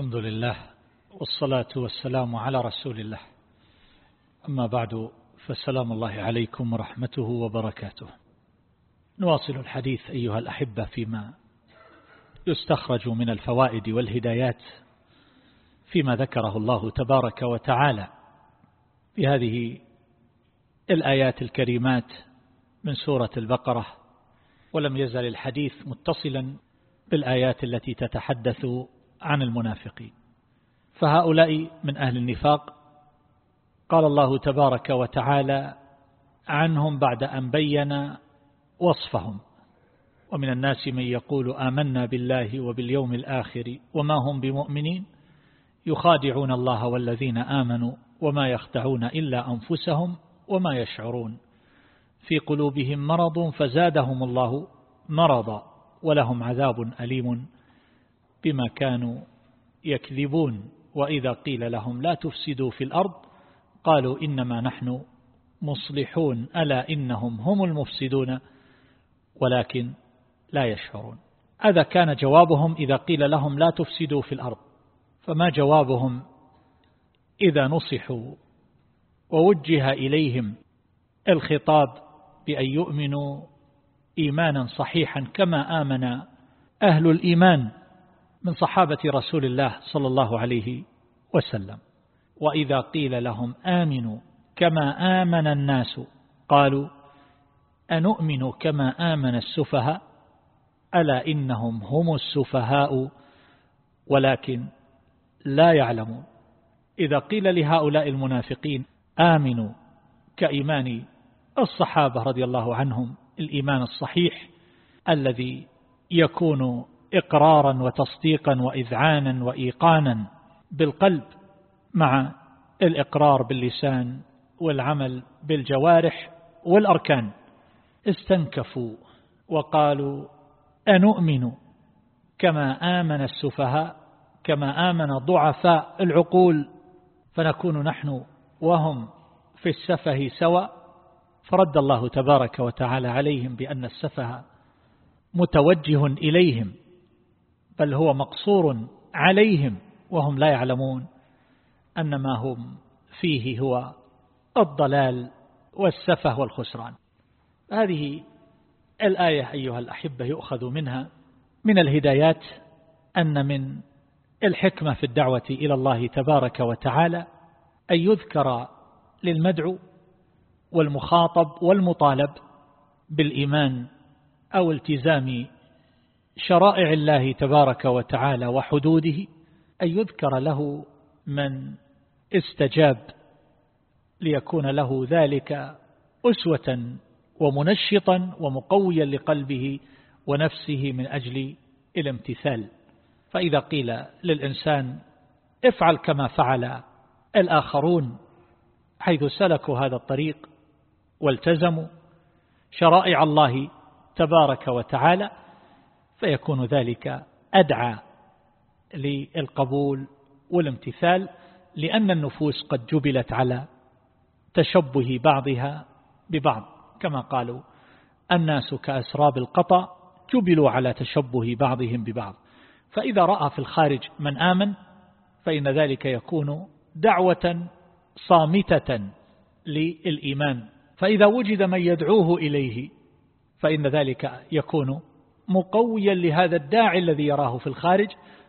الحمد لله والصلاة والسلام على رسول الله. أما بعد فالسلام الله عليكم ورحمته وبركاته. نواصل الحديث أيها الأحبة فيما يستخرج من الفوائد والهدايات فيما ذكره الله تبارك وتعالى في هذه الآيات الكريمات من سورة البقرة ولم يزل الحديث متصلا بالآيات التي تتحدث عن المنافقين. فهؤلاء من أهل النفاق قال الله تبارك وتعالى عنهم بعد أن بين وصفهم. ومن الناس من يقول آمنا بالله وباليوم الآخر وما هم بمؤمنين؟ يخادعون الله والذين آمنوا وما يخدعون إلا أنفسهم وما يشعرون. في قلوبهم مرض فزادهم الله مرضا ولهم عذاب أليم. بما كانوا يكذبون. وإذا قيل لهم لا تفسدوا في الأرض قالوا إنما نحن مصلحون ألا إنهم هم المفسدون ولكن لا يشعرون. هذا كان جوابهم إذا قيل لهم لا تفسدوا في الأرض. فما جوابهم؟ إذا نصحوا ووجه إليهم الخطاب بأن يؤمنوا إيمانا صحيحا كما آمن أهل الإيمان. من صحابة رسول الله صلى الله عليه وسلم. وإذا قيل لهم آمنوا كما آمن الناس قالوا أنؤمن كما آمن السفهاء؟ ألا إنهم هم السفهاء؟ ولكن لا يعلمون. إذا قيل لهؤلاء المنافقين آمنوا كإيمان الصحابة رضي الله عنهم الإيمان الصحيح الذي يكون إقرارا وتصديقا وإذعانا وإيقانا بالقلب مع الإقرار باللسان والعمل بالجوارح والأركان. استنكفوا وقالوا أنؤمن كما آمن السفهاء كما آمن ضعفاء العقول فنكون نحن وهم في السفه سواء. فرد الله تبارك وتعالى عليهم بأن السفه متوجه إليهم. بل هو مقصور عليهم وهم لا يعلمون أن ما هم فيه هو الضلال والسفه والخسران. هذه الآية أيها الأحبة يؤخذ منها من الهدايات أن من الحكمة في الدعوة إلى الله تبارك وتعالى أن يذكر للمدعو والمخاطب والمطالب بالإيمان أو التزام شرائع الله تبارك وتعالى وحدوده أن يذكر له من استجاب ليكون له ذلك أسوة ومنشطا ومقويا لقلبه ونفسه من أجل الامتثال. فإذا قيل للإنسان افعل كما فعل الآخرون حيث سلكوا هذا الطريق والتزموا شرائع الله تبارك وتعالى فيكون ذلك أدعى للقبول والامتثال لأن النفوس قد جبلت على تشبه بعضها ببعض. كما قالوا الناس كأسراب القطع جبلوا على تشبه بعضهم ببعض. فإذا رأى في الخارج من آمن فإن ذلك يكون دعوة صامتة للإيمان. فإذا وجد من يدعوه إليه فإن ذلك يكون مقويا لهذا الداعي الذي يراه في الخارج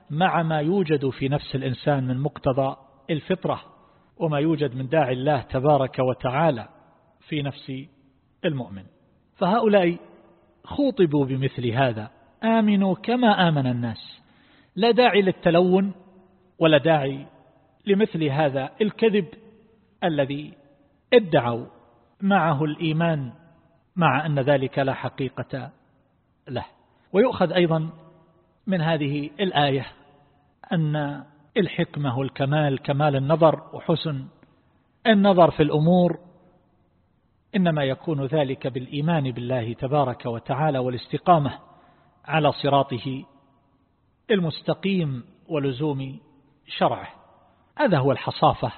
مع ما يوجد في نفس الإنسان من مقتضى الفطرة وما يوجد من داعي الله تبارك وتعالى في نفس المؤمن. فهؤلاء خوطبوا بمثل هذا آمنوا كما آمن الناس. لا داعي للتلون ولا داعي لمثل هذا الكذب الذي ادعوا معه الإيمان مع أن ذلك لا حقيقة له. ويؤخذ أيضا من هذه الآية أن الحكمة والكمال كمال النظر وحسن النظر في الأمور إنما يكون ذلك بالإيمان بالله تبارك وتعالى والاستقامة على صراطه المستقيم ولزوم شرعه. هذا هو الحصافة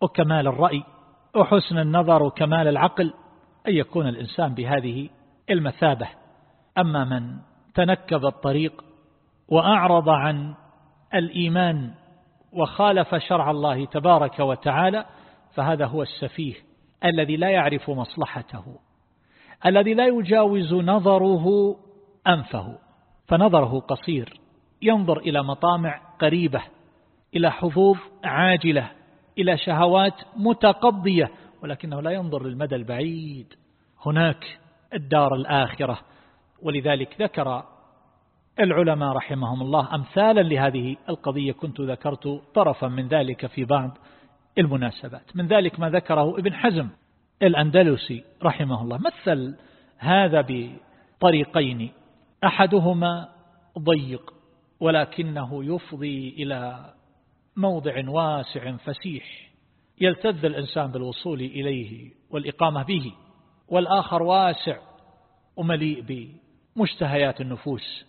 وكمال الرأي وحسن النظر وكمال العقل أن يكون الإنسان بهذه المثابة. أما من تنكب الطريق وأعرض عن الإيمان وخالف شرع الله تبارك وتعالى فهذا هو السفيه الذي لا يعرف مصلحته الذي لا يجاوز نظره أنفه فنظره قصير ينظر إلى مطامع قريبة إلى حظوظ عاجلة إلى شهوات متقضية ولكنه لا ينظر للمدى البعيد. هناك الدار الآخرة ولذلك ذكر العلماء رحمهم الله أمثالا لهذه القضية. كنت ذكرت طرفا من ذلك في بعض المناسبات. من ذلك ما ذكره ابن حزم الأندلسي رحمه الله. مثل هذا بطريقين. أحدهما ضيق ولكنه يفضي إلى موضع واسع فسيح يلتذ الإنسان بالوصول إليه والإقامة به والآخر واسع ومليء بمشتهيات النفوس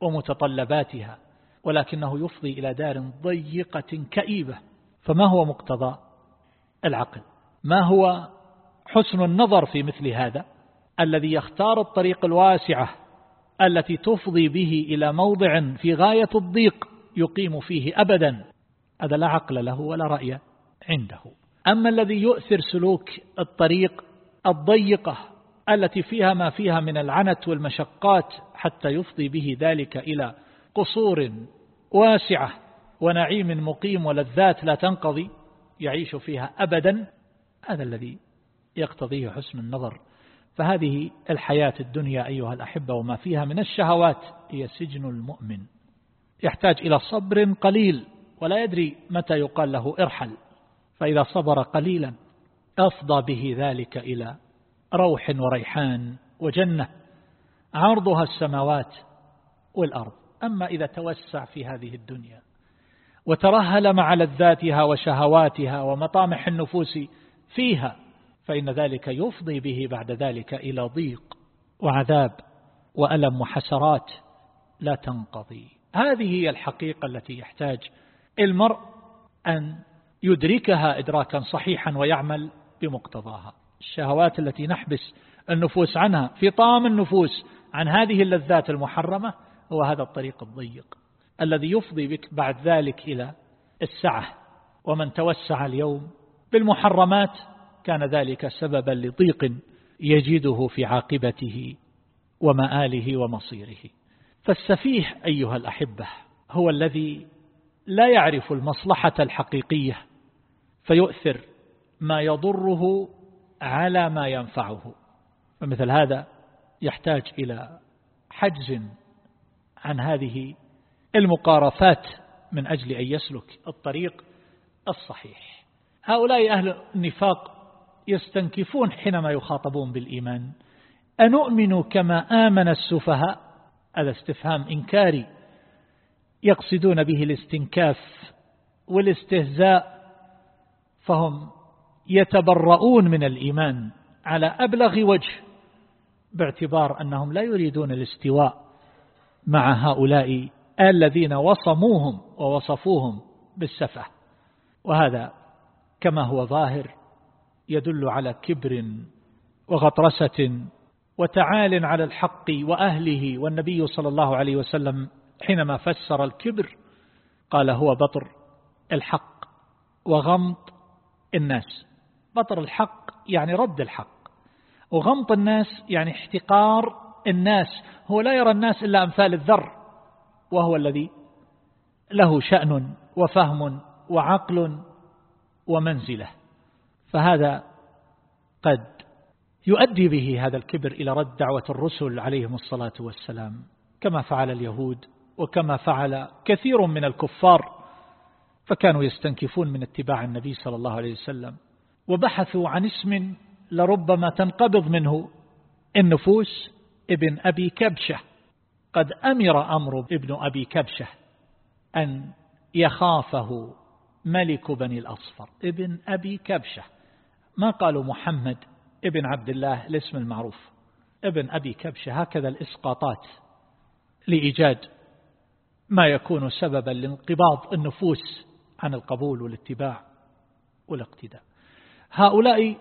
ومتطلباتها ولكنه يفضي إلى دار ضيقة كئيبة. فما هو مقتضى العقل؟ ما هو حسن النظر في مثل هذا؟ الذي يختار الطريق الواسعة التي تفضي به إلى موضع في غاية الضيق يقيم فيه أبدا هذا لا عقل له ولا رأي عنده. أما الذي يؤثر سلوك الطريق الضيقة التي فيها ما فيها من العنت والمشقات حتى يفضي به ذلك إلى قصور واسعة ونعيم مقيم ولذات لا تنقضي يعيش فيها أبدا. هذا الذي يقتضيه حسن النظر. فهذه الحياة الدنيا أيها الأحبة وما فيها من الشهوات هي سجن المؤمن. يحتاج إلى صبر قليل ولا يدري متى يقال له ارحل. فإذا صبر قليلا أفضى به ذلك إلى روح وريحان وجنة عرضها السماوات والأرض. أما إذا توسع في هذه الدنيا وترهل مع لذاتها وشهواتها ومطامح النفوس فيها فإن ذلك يفضي به بعد ذلك إلى ضيق وعذاب وألم وحسرات لا تنقضي. هذه هي الحقيقة التي يحتاج المرء أن يدركها إدراكا صحيحا ويعمل بمقتضاها. الشهوات التي نحبس النفوس عنها في طام النفوس عن هذه اللذات المحرمة هو هذا الطريق الضيق الذي يفضي بك بعد ذلك إلى السعة ومن توسع اليوم بالمحرمات كان ذلك سببا لضيق يجده في عاقبته ومآله ومصيره فالسفيه أيها الأحبة هو الذي لا يعرف المصلحة الحقيقية فيؤثر ما يضره على ما ينفعه. فمثل هذا يحتاج إلى حجز عن هذه المقارفات من أجل أن يسلك الطريق الصحيح. هؤلاء أهل النفاق يستنكفون حينما يخاطبون بالإيمان. أنؤمن كما آمن السفهاء؟ هذا استفهام إنكاري. يقصدون به الاستنكاف والاستهزاء فهم يتبرؤون من الإيمان على أبلغ وجه باعتبار أنهم لا يريدون الاستواء مع هؤلاء الذين وصموهم ووصفوهم بالسفة. وهذا كما هو ظاهر يدل على كبر وغطرسة وتعال على الحق وأهله والنبي صلى الله عليه وسلم حينما فسر الكبر قال هو بطر الحق وغمط الناس. بطر الحق يعني رد الحق. وغمط الناس يعني احتقار الناس. هو لا يرى الناس إلا أمثال الذر وهو الذي له شأن وفهم وعقل ومنزلة. فهذا قد يؤدي به هذا الكبر إلى رد دعوة الرسل عليهم الصلاة والسلام كما فعل اليهود وكما فعل كثير من الكفار. فكانوا يستنكفون من اتباع النبي صلى الله عليه وسلم. وبحثوا عن اسم لربما تنقبض منه. النفوس ابن أبي كبشة. قد أمر أمر ابن أبي كبشة أن يخافه ملك بني الأصفر. ابن أبي كبشة. ما قالوا محمد ابن عبد الله الاسم المعروف؟ ابن أبي كبشة. هكذا الإسقاطات لإيجاد ما يكون سببا لانقباض النفوس عن القبول والاتباع والاقتداء. هؤلاء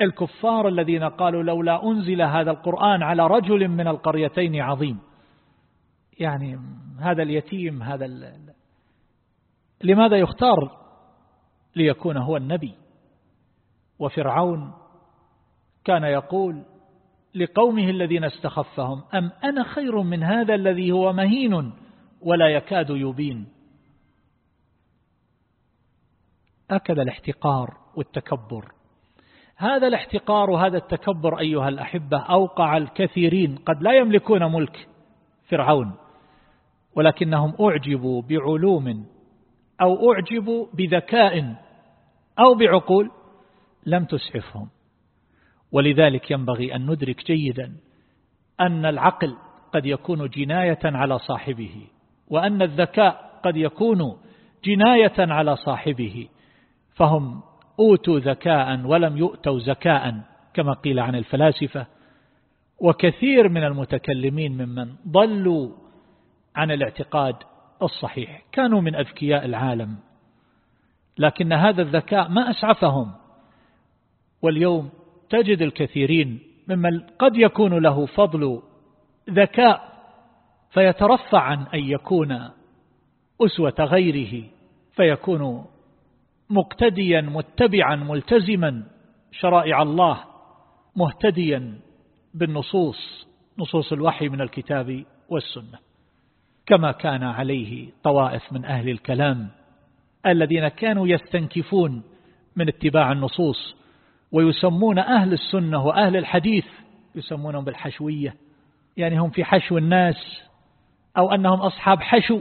الكفار الذين قالوا لولا أنزل هذا القرآن على رجل من القريتين عظيم. يعني هذا اليتيم هذا لماذا يختار ليكون هو النبي؟ وفرعون كان يقول لقومه الذين استخفهم أم أنا خير من هذا الذي هو مهين ولا يكاد يبين؟ هكذا الاحتقار. والتكبر. هذا الاحتقار وهذا التكبر أيها الأحبة أوقع الكثيرين. قد لا يملكون ملك فرعون ولكنهم أعجبوا بعلوم أو أعجبوا بذكاء أو بعقول لم تسعفهم. ولذلك ينبغي أن ندرك جيدا أن العقل قد يكون جناية على صاحبه وأن الذكاء قد يكون جناية على صاحبه فهم أوتوا ذكاء ولم يؤتوا زكاء كما قيل عن الفلاسفة. وكثير من المتكلمين ممن ضلوا عن الاعتقاد الصحيح كانوا من أذكياء العالم. لكن هذا الذكاء ما أسعفهم. واليوم تجد الكثيرين ممن قد يكون له فضل ذكاء فيترفع عن أن يكون أسوة غيره فيكون مقتديا متبعا ملتزما شرائع الله مهتديا بالنصوص نصوص الوحي من الكتاب والسنة. كما كان عليه طوائف من أهل الكلام الذين كانوا يستنكفون من اتباع النصوص ويسمون أهل السنة وأهل الحديث يسمونهم بالحشوية يعني هم في حشو الناس أو أنهم أصحاب حشو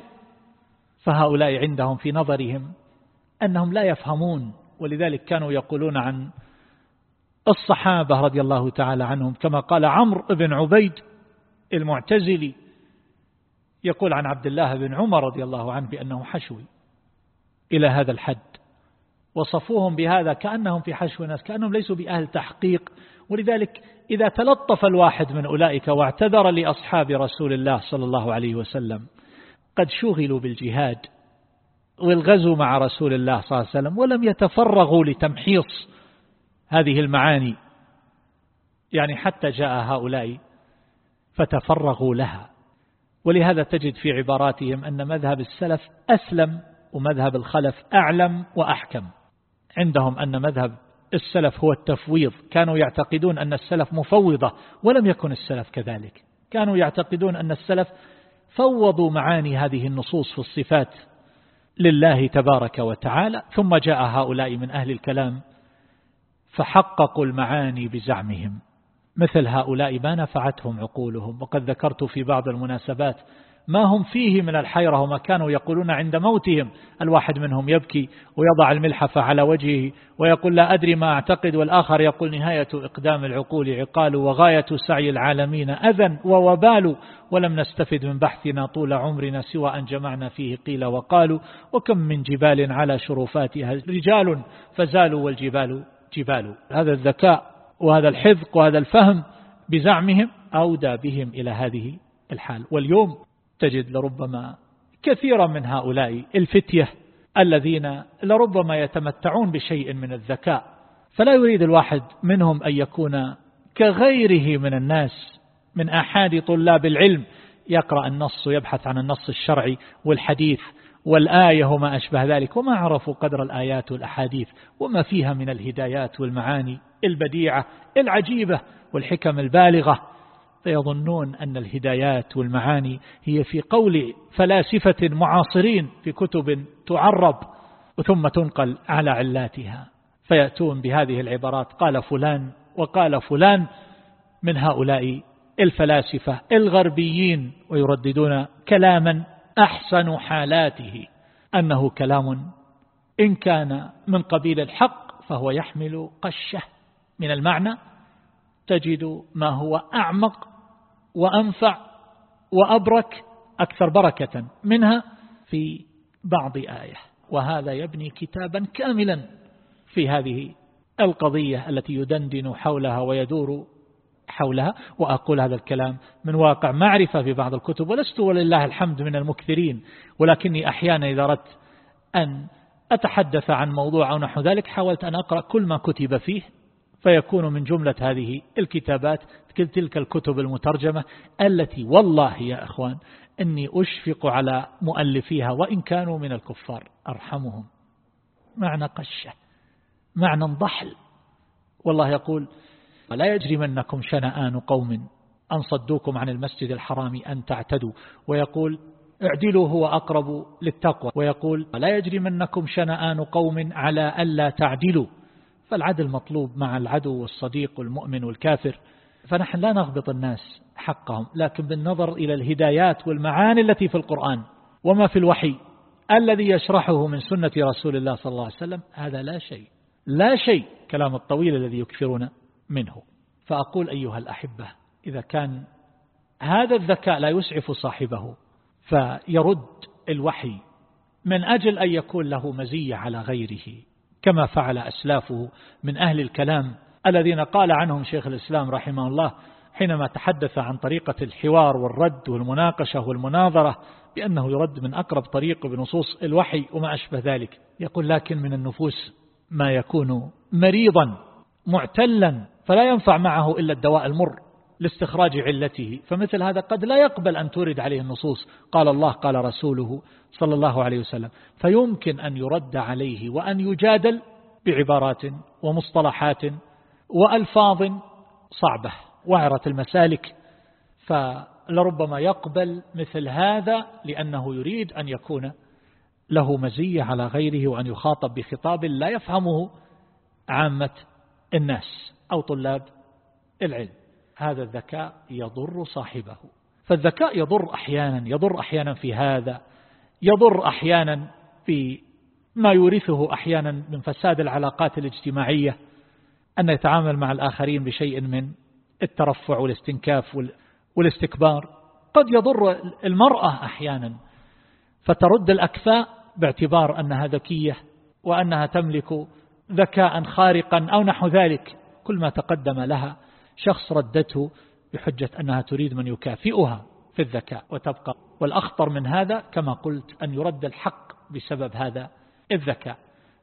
فهؤلاء عندهم في نظرهم أنهم لا يفهمون ولذلك كانوا يقولون عن الصحابة رضي الله تعالى عنهم كما قال عمرو بن عبيد المعتزلي يقول عن عبد الله بن عمر رضي الله عنه بأنه حشوي إلى هذا الحد وصفوهم بهذا كأنهم في حشو الناس كأنهم ليسوا بأهل تحقيق ولذلك إذا تلطف الواحد من أولئك واعتذر لأصحاب رسول الله صلى الله عليه وسلم قد شغلوا بالجهاد. والغزو مع رسول الله صلى الله عليه وسلم ولم يتفرغوا لتمحيص هذه المعاني. يعني حتى جاء هؤلاء فتفرغوا لها. ولهذا تجد في عباراتهم أن مذهب السلف أسلم ومذهب الخلف أعلم وأحكم. عندهم أن مذهب السلف هو التفويض. كانوا يعتقدون أن السلف مفوضة ولم يكن السلف كذلك. كانوا يعتقدون أن السلف فوضوا معاني هذه النصوص في الصفات. لله تبارك وتعالى ثم جاء هؤلاء من أهل الكلام فحققوا المعاني بزعمهم. مثل هؤلاء ما نفعتهم عقولهم وقد ذكرت في بعض المناسبات ما هم فيه من الحيرة وما كانوا يقولون عند موتهم. الواحد منهم يبكي ويضع الملحفة على وجهه ويقول لا أدري ما أعتقد والآخر يقول نهاية إقدام العقول عقال وغاية سعي العالمين أذى ووبال. ولم نستفد من بحثنا طول عمرنا سوى أن جمعنا فيه قيل وقالوا. وكم من جبال على شرفاتها رجال فزالوا والجبال جبال. هذا الذكاء وهذا الحذق وهذا الفهم بزعمهم أودى بهم إلى هذه الحال. واليوم تجد لربما كثيرا من هؤلاء الفتية الذين لربما يتمتعون بشيء من الذكاء. فلا يريد الواحد منهم أن يكون كغيره من الناس من أحد طلاب العلم. يقرأ النص ويبحث عن النص الشرعي والحديث والآية وما أشبه ذلك وما عرفوا قدر الآيات والأحاديث وما فيها من الهدايات والمعاني البديعة العجيبة والحكم البالغة. فيظنون أن الهدايات والمعاني هي في قول فلاسفة معاصرين في كتب تعرب ثم تنقل على علاتها. فيأتون بهذه العبارات قال فلان وقال فلان من هؤلاء الفلاسفة الغربيين ويرددون كلاما أحسن حالاته أنه كلام إن كان من قبيل الحق فهو يحمل قشة. من المعنى تجد ما هو أعمق وأنفع وأبرك أكثر بركة منها في بعض آية. وهذا يبني كتابا كاملا في هذه القضية التي يدندن حولها ويدور حولها. وأقول هذا الكلام من واقع معرفة في بعض الكتب ولست ولله الحمد من المكثرين. ولكني أحيانا إذا أردت أن أتحدث عن موضوع أو نحو ذلك حاولت أن أقرأ كل ما كتب فيه. فيكون من جملة هذه الكتابات تلك الكتب المترجمة التي والله يا أخوان أني أشفق على مؤلفيها وإن كانوا من الكفار. أرحمهم. معنى قشة. معنى ضحل. والله يقول لا يجرمنكم شنآن قوم أن صدوكم عن المسجد الحرام أن تعتدوا ويقول اعدلوا هو أقرب للتقوى ويقول لا يجرمنكم شنآن قوم على ألا تعدلوا فالعدل مطلوب مع العدو والصديق والمؤمن والكافر فنحن لا نغبط الناس حقهم لكن بالنظر إلى الهدايات والمعاني التي في القرآن وما في الوحي الذي يشرحه من سنة رسول الله صلى الله عليه وسلم هذا لا شيء لا شيء كلام الطويل الذي يكثرون منه. فأقول أيها الأحبة إذا كان هذا الذكاء لا يسعف صاحبه فيرد الوحي من أجل أن يكون له مزية على غيره. كما فعل أسلافه من أهل الكلام الذين قال عنهم شيخ الإسلام رحمه الله حينما تحدث عن طريقة الحوار والرد والمناقشة والمناظرة بأنه يرد من أقرب طريق بنصوص الوحي وما أشبه ذلك. يقول لكن من النفوس ما يكون مريضا معتلا فلا ينفع معه إلا الدواء المر. لاستخراج علته. فمثل هذا قد لا يقبل أن تورد عليه النصوص. قال الله قال رسوله صلى الله عليه وسلم فيمكن أن يرد عليه وأن يجادل بعبارات ومصطلحات وألفاظ صعبة وعرة المسالك. فلربما يقبل مثل هذا لأنه يريد أن يكون له مزية على غيره وأن يخاطب بخطاب لا يفهمه عامة الناس أو طلاب العلم. هذا الذكاء يضر صاحبه. فالذكاء يضر أحيانا يضر أحيانا في هذا يضر أحيانا في ما يورثه أحيانا من فساد العلاقات الاجتماعية. أن يتعامل مع الآخرين بشيء من الترفع والاستنكاف والاستكبار. قد يضر المرأة أحيانا. فترد الأكفاء باعتبار أنها ذكية وأنها تملك ذكاء خارقا أو نحو ذلك. كل ما تقدم لها شخص ردته بحجة أنها تريد من يكافئها في الذكاء وتبقى. والأخطر من هذا كما قلت أن يرد الحق بسبب هذا الذكاء.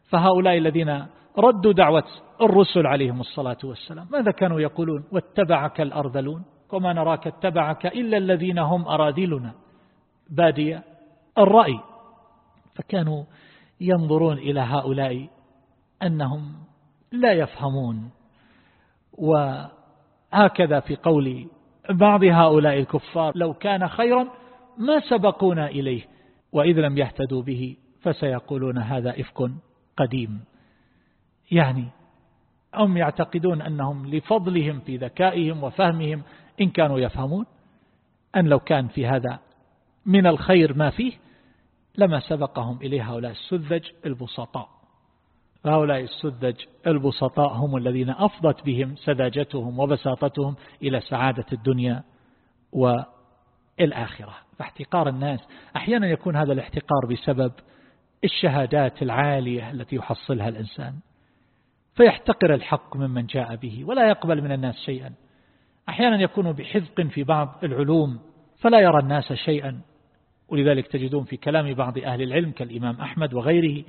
فهؤلاء الذين ردوا دعوة الرسل عليهم الصلاة والسلام ماذا كانوا يقولون؟ واتبعك الأرذلون. وما نراك اتبعك إلا الذين هم أراذلنا. بادية الرأي. فكانوا ينظرون إلى هؤلاء أنهم لا يفهمون. وهكذا في قول بعض هؤلاء الكفار لو كان خيرا ما سبقونا إليه وإذ لم يهتدوا به فسيقولون هذا إفك قديم. يعني هم يعتقدون أنهم لفضلهم في ذكائهم وفهمهم إن كانوا يفهمون أن لو كان في هذا من الخير ما فيه لما سبقهم إليه هؤلاء السذج البسطاء. هؤلاء السذج البسطاء هم الذين أفضت بهم سذاجتهم وبساطتهم إلى سعادة الدنيا والآخرة. فاحتقار الناس أحيانا يكون هذا الاحتقار بسبب الشهادات العالية التي يحصلها الإنسان. فيحتقر الحق ممن جاء به ولا يقبل من الناس شيئا. أحيانا يكون بحذق في بعض العلوم فلا يرى الناس شيئا. ولذلك تجدون في كلام بعض أهل العلم كالإمام أحمد وغيره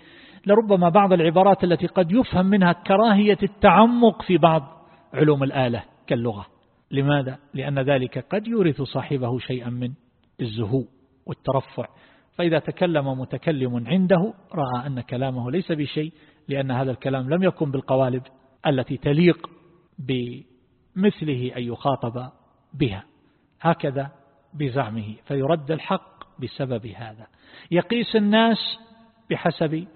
لربما بعض العبارات التي قد يفهم منها كراهية التعمق في بعض علوم الآلة كاللغة. لماذا؟ لأن ذلك قد يورث صاحبه شيئا من الزهو والترفع. فإذا تكلم متكلم عنده رأى أن كلامه ليس بشيء لأن هذا الكلام لم يكن بالقوالب التي تليق بمثله أن يخاطب بها. هكذا بزعمه فيرد الحق بسبب هذا. يقيس الناس بحسب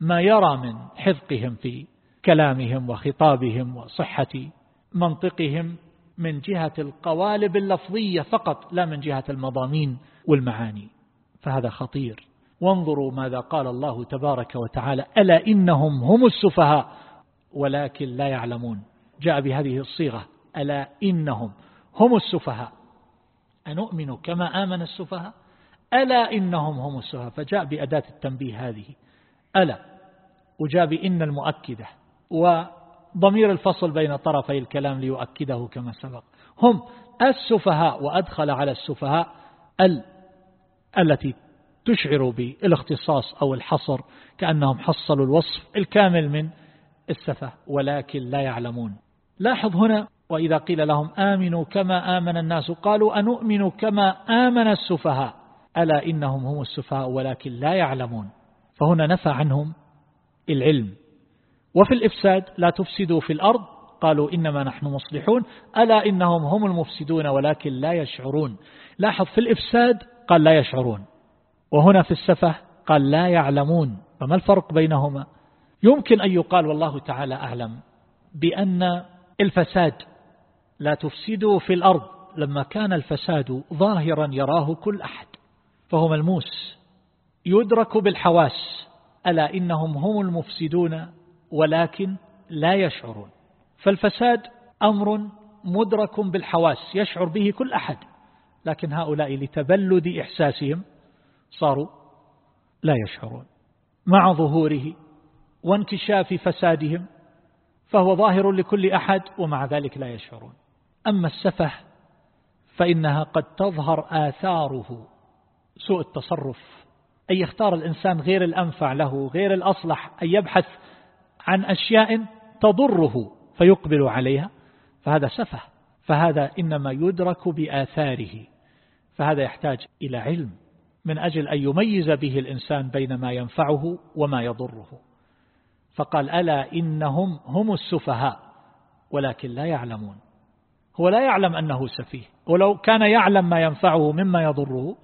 ما يرى من حذقهم في كلامهم وخطابهم وصحة منطقهم من جهة القوالب اللفظية فقط لا من جهة المضامين والمعاني. فهذا خطير. وانظروا ماذا قال الله تبارك وتعالى ألا إنهم هم السفهاء؟ ولكن لا يعلمون. جاء بهذه الصيغة ألا إنهم هم السفهاء؟ أنؤمن كما آمن السفهاء؟ ألا إنهم هم السفهاء فجاء بأداة التنبيه هذه. ألا وجاء بإن المؤكدة وضمير الفصل بين طرفي الكلام ليؤكده كما سبق. هم السفهاء وأدخل على السفهاء ال التي تشعر بالاختصاص أو الحصر كأنهم حصلوا الوصف الكامل من السفة ولكن لا يعلمون. لاحظ هنا وإذا قيل لهم آمنوا كما آمن الناس قالوا أنؤمن كما آمن السفهاء. ألا إنهم هم السفهاء ولكن لا يعلمون. فهنا نفى عنهم العلم. وفي الإفساد لا تفسدوا في الأرض قالوا إنما نحن مصلحون ألا إنهم هم المفسدون ولكن لا يشعرون. لاحظ في الإفساد قال لا يشعرون وهنا في السفه قال لا يعلمون. فما الفرق بينهما؟ يمكن أن يقال والله تعالى أعلم بأن الفساد لا تفسدوا في الأرض. لما كان الفساد ظاهرا يراه كل أحد. فهو ملموس. يدرك بالحواس. ألا إنهم هم المفسدون ولكن لا يشعرون. فالفساد أمر مدرك بالحواس. يشعر به كل أحد. لكن هؤلاء لتبلد إحساسهم صاروا لا يشعرون. مع ظهوره وانكشاف فسادهم فهو ظاهر لكل أحد ومع ذلك لا يشعرون. أما السفه فإنها قد تظهر آثاره. سوء التصرف أن يختار الإنسان غير الأنفع له غير الأصلح أن يبحث عن أشياء تضره فيقبل عليها فهذا سفه فهذا إنما يدرك بآثاره فهذا يحتاج إلى علم من أجل أن يميز به الإنسان بين ما ينفعه وما يضره. فقال ألا إنهم هم السفهاء ولكن لا يعلمون. هو لا يعلم أنه سفيه ولو كان يعلم ما ينفعه مما يضره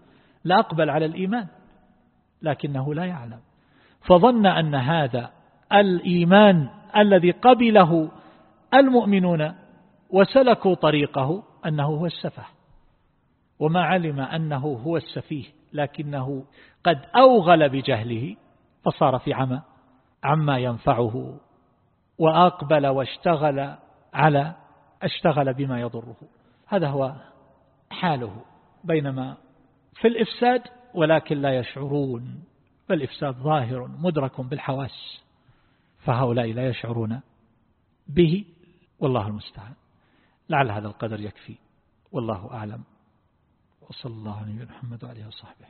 لا أقبل على الإيمان لكنه لا يعلم. فظن أن هذا الإيمان الذي قبله المؤمنون وسلكوا طريقه أنه هو السفه وما علم أنه هو السفيه لكنه قد أوغل بجهله فصار في عمى عما ينفعه وأقبل واشتغل على اشتغل بما يضره. هذا هو حاله بينما في الإفساد ولكن لا يشعرون. فالإفساد ظاهر مدرك بالحواس فهؤلاء لا يشعرون به. والله المستعان. لعل هذا القدر يكفي. والله أعلم. وصلى الله عليه محمد وعليه وصحبه.